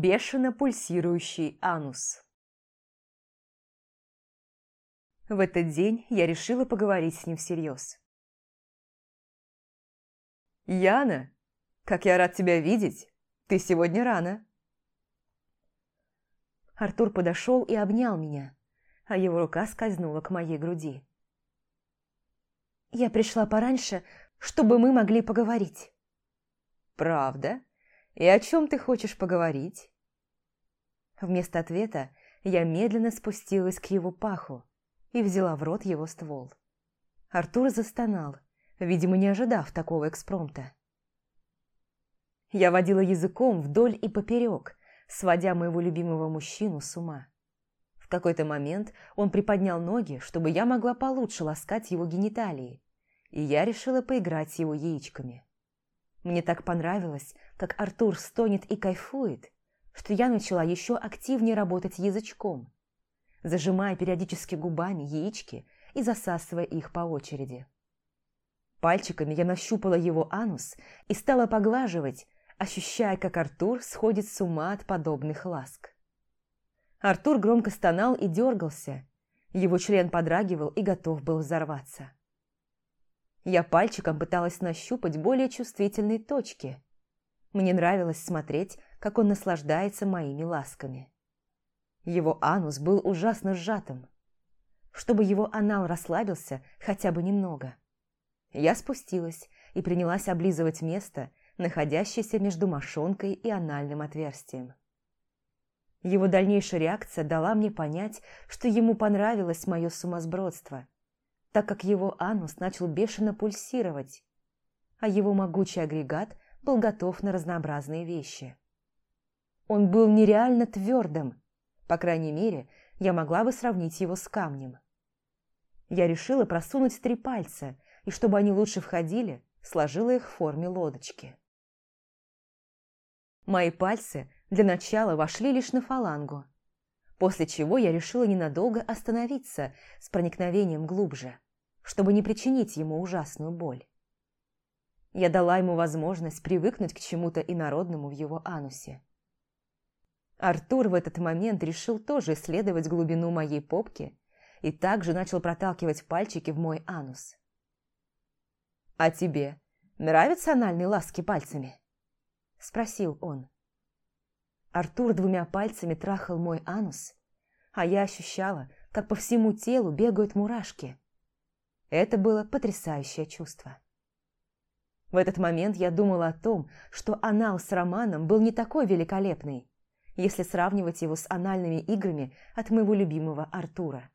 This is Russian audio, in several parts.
Бешено пульсирующий анус. В этот день я решила поговорить с ним всерьез. «Яна, как я рад тебя видеть! Ты сегодня рано!» Артур подошел и обнял меня, а его рука скользнула к моей груди. «Я пришла пораньше, чтобы мы могли поговорить». «Правда? И о чем ты хочешь поговорить?» Вместо ответа я медленно спустилась к его паху и взяла в рот его ствол. Артур застонал, видимо, не ожидав такого экспромта. Я водила языком вдоль и поперек, сводя моего любимого мужчину с ума. В какой-то момент он приподнял ноги, чтобы я могла получше ласкать его гениталии, и я решила поиграть с его яичками. Мне так понравилось, как Артур стонет и кайфует, что я начала еще активнее работать язычком, зажимая периодически губами яички и засасывая их по очереди. Пальчиками я нащупала его анус и стала поглаживать, ощущая, как Артур сходит с ума от подобных ласк. Артур громко стонал и дергался, его член подрагивал и готов был взорваться. Я пальчиком пыталась нащупать более чувствительные точки. Мне нравилось смотреть, как он наслаждается моими ласками. Его анус был ужасно сжатым. Чтобы его анал расслабился хотя бы немного. Я спустилась и принялась облизывать место, находящееся между мошонкой и анальным отверстием. Его дальнейшая реакция дала мне понять, что ему понравилось мое сумасбродство, так как его анус начал бешено пульсировать, а его могучий агрегат был готов на разнообразные вещи. Он был нереально твердым. По крайней мере, я могла бы сравнить его с камнем. Я решила просунуть три пальца, и чтобы они лучше входили, сложила их в форме лодочки. Мои пальцы для начала вошли лишь на фалангу, после чего я решила ненадолго остановиться с проникновением глубже, чтобы не причинить ему ужасную боль. Я дала ему возможность привыкнуть к чему-то инородному в его анусе. Артур в этот момент решил тоже исследовать глубину моей попки и также начал проталкивать пальчики в мой анус. «А тебе нравятся анальные ласки пальцами?» – спросил он. Артур двумя пальцами трахал мой анус, а я ощущала, как по всему телу бегают мурашки. Это было потрясающее чувство. В этот момент я думала о том, что анал с Романом был не такой великолепный, если сравнивать его с анальными играми от моего любимого Артура.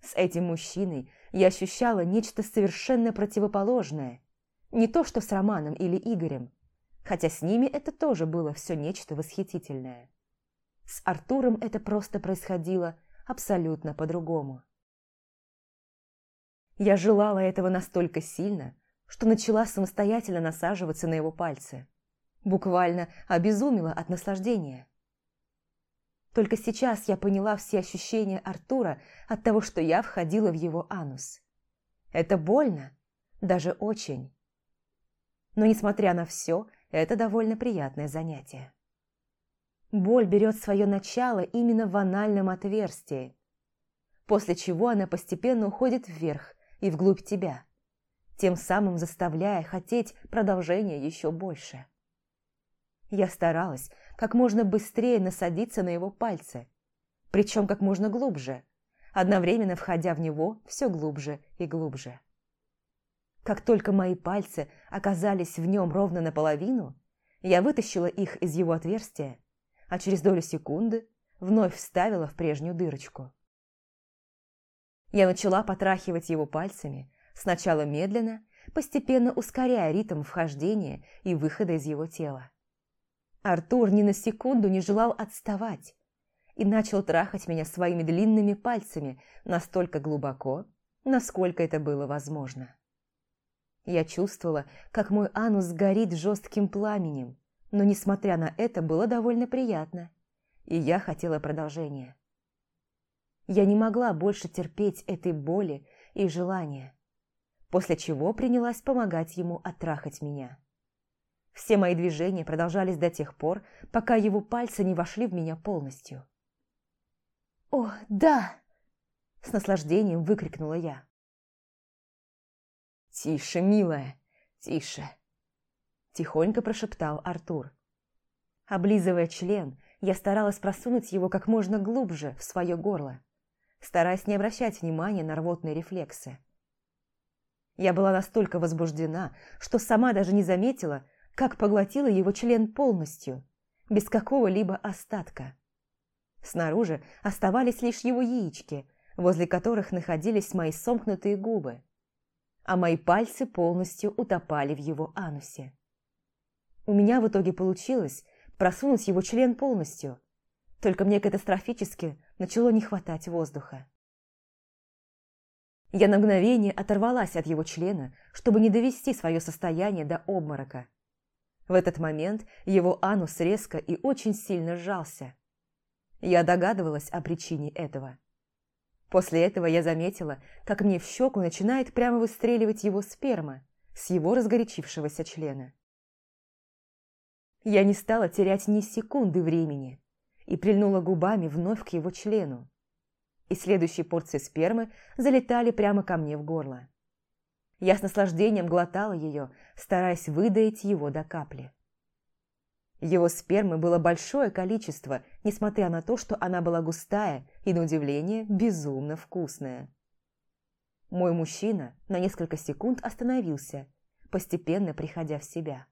С этим мужчиной я ощущала нечто совершенно противоположное. Не то, что с Романом или Игорем, хотя с ними это тоже было все нечто восхитительное. С Артуром это просто происходило абсолютно по-другому. Я желала этого настолько сильно, что начала самостоятельно насаживаться на его пальцы. Буквально обезумела от наслаждения. Только сейчас я поняла все ощущения Артура от того, что я входила в его анус. Это больно, даже очень. Но, несмотря на все, это довольно приятное занятие. Боль берет свое начало именно в анальном отверстии, после чего она постепенно уходит вверх и вглубь тебя, тем самым заставляя хотеть продолжения еще больше. Я старалась как можно быстрее насадиться на его пальцы, причем как можно глубже, одновременно входя в него все глубже и глубже. Как только мои пальцы оказались в нем ровно наполовину, я вытащила их из его отверстия, а через долю секунды вновь вставила в прежнюю дырочку. Я начала потрахивать его пальцами, сначала медленно, постепенно ускоряя ритм вхождения и выхода из его тела. Артур ни на секунду не желал отставать и начал трахать меня своими длинными пальцами настолько глубоко, насколько это было возможно. Я чувствовала, как мой анус горит жестким пламенем, но, несмотря на это, было довольно приятно, и я хотела продолжения. Я не могла больше терпеть этой боли и желания, после чего принялась помогать ему оттрахать меня. Все мои движения продолжались до тех пор, пока его пальцы не вошли в меня полностью. «О, да!» – с наслаждением выкрикнула я. «Тише, милая, тише!» – тихонько прошептал Артур. Облизывая член, я старалась просунуть его как можно глубже в свое горло, стараясь не обращать внимания на рвотные рефлексы. Я была настолько возбуждена, что сама даже не заметила, как поглотила его член полностью, без какого-либо остатка. Снаружи оставались лишь его яички, возле которых находились мои сомкнутые губы, а мои пальцы полностью утопали в его анусе. У меня в итоге получилось просунуть его член полностью, только мне катастрофически начало не хватать воздуха. Я на мгновение оторвалась от его члена, чтобы не довести свое состояние до обморока. В этот момент его анус резко и очень сильно сжался. Я догадывалась о причине этого. После этого я заметила, как мне в щеку начинает прямо выстреливать его сперма с его разгорячившегося члена. Я не стала терять ни секунды времени и прильнула губами вновь к его члену, и следующие порции спермы залетали прямо ко мне в горло. Я с наслаждением глотала ее, стараясь выдаить его до капли. Его спермы было большое количество, несмотря на то, что она была густая и, на удивление, безумно вкусная. Мой мужчина на несколько секунд остановился, постепенно приходя в себя.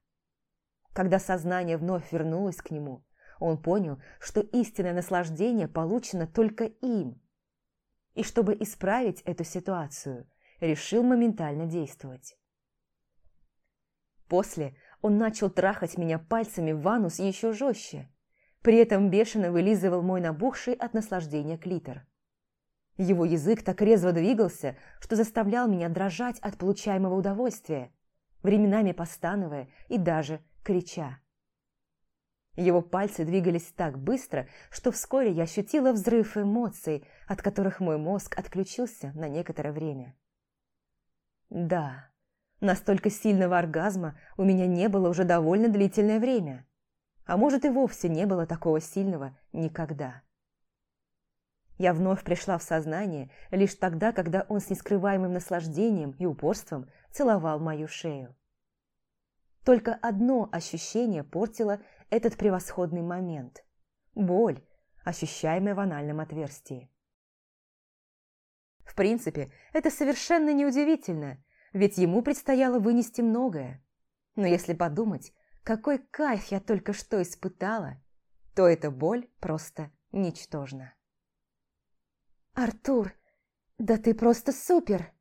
Когда сознание вновь вернулось к нему, он понял, что истинное наслаждение получено только им, и чтобы исправить эту ситуацию, решил моментально действовать. После он начал трахать меня пальцами в анус еще жестче, при этом бешено вылизывал мой набухший от наслаждения клитор. Его язык так резво двигался, что заставлял меня дрожать от получаемого удовольствия, временами постановая и даже крича. Его пальцы двигались так быстро, что вскоре я ощутила взрыв эмоций, от которых мой мозг отключился на некоторое время. Да, настолько сильного оргазма у меня не было уже довольно длительное время. А может и вовсе не было такого сильного никогда. Я вновь пришла в сознание лишь тогда, когда он с нескрываемым наслаждением и упорством целовал мою шею. Только одно ощущение портило этот превосходный момент – боль, ощущаемая в анальном отверстии. В принципе, это совершенно неудивительно, ведь ему предстояло вынести многое. Но если подумать, какой кайф я только что испытала, то эта боль просто ничтожна. «Артур, да ты просто супер!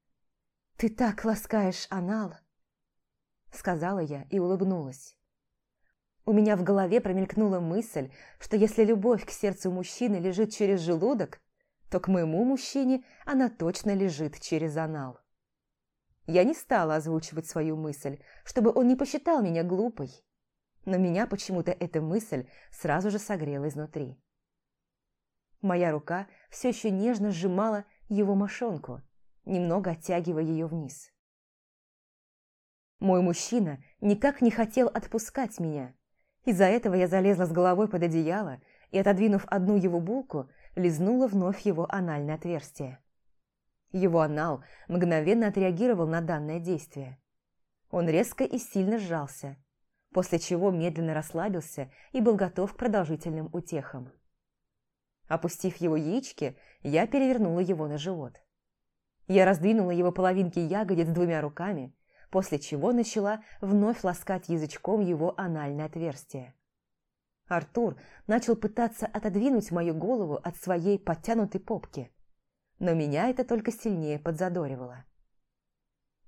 Ты так ласкаешь анал!» Сказала я и улыбнулась. У меня в голове промелькнула мысль, что если любовь к сердцу мужчины лежит через желудок, то к моему мужчине она точно лежит через анал. Я не стала озвучивать свою мысль, чтобы он не посчитал меня глупой, но меня почему-то эта мысль сразу же согрела изнутри. Моя рука все еще нежно сжимала его мошонку, немного оттягивая ее вниз. Мой мужчина никак не хотел отпускать меня. Из-за этого я залезла с головой под одеяло и, отодвинув одну его булку, лизнула вновь его анальное отверстие. Его анал мгновенно отреагировал на данное действие. Он резко и сильно сжался, после чего медленно расслабился и был готов к продолжительным утехам. Опустив его яички, я перевернула его на живот. Я раздвинула его половинки ягодиц двумя руками после чего начала вновь ласкать язычком его анальное отверстие. Артур начал пытаться отодвинуть мою голову от своей подтянутой попки, но меня это только сильнее подзадоривало.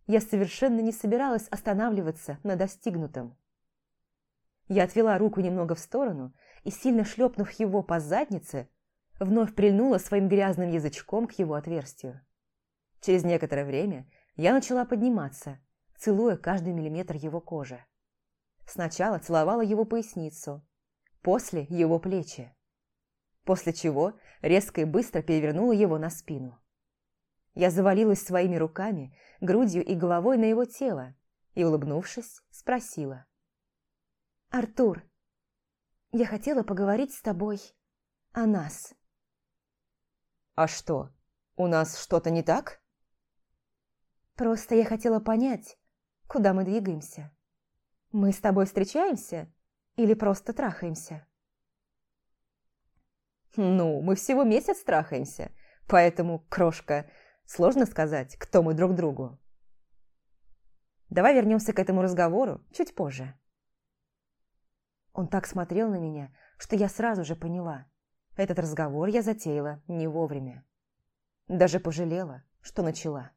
Я совершенно не собиралась останавливаться на достигнутом. Я отвела руку немного в сторону и, сильно шлепнув его по заднице, вновь прильнула своим грязным язычком к его отверстию. Через некоторое время я начала подниматься – целуя каждый миллиметр его кожи. Сначала целовала его поясницу, после его плечи, после чего резко и быстро перевернула его на спину. Я завалилась своими руками, грудью и головой на его тело и, улыбнувшись, спросила. Артур, я хотела поговорить с тобой о нас. А что, у нас что-то не так? Просто я хотела понять, куда мы двигаемся. Мы с тобой встречаемся или просто трахаемся? Ну, мы всего месяц трахаемся, поэтому, крошка, сложно сказать, кто мы друг другу. Давай вернемся к этому разговору чуть позже. Он так смотрел на меня, что я сразу же поняла. Этот разговор я затеяла не вовремя. Даже пожалела, что начала.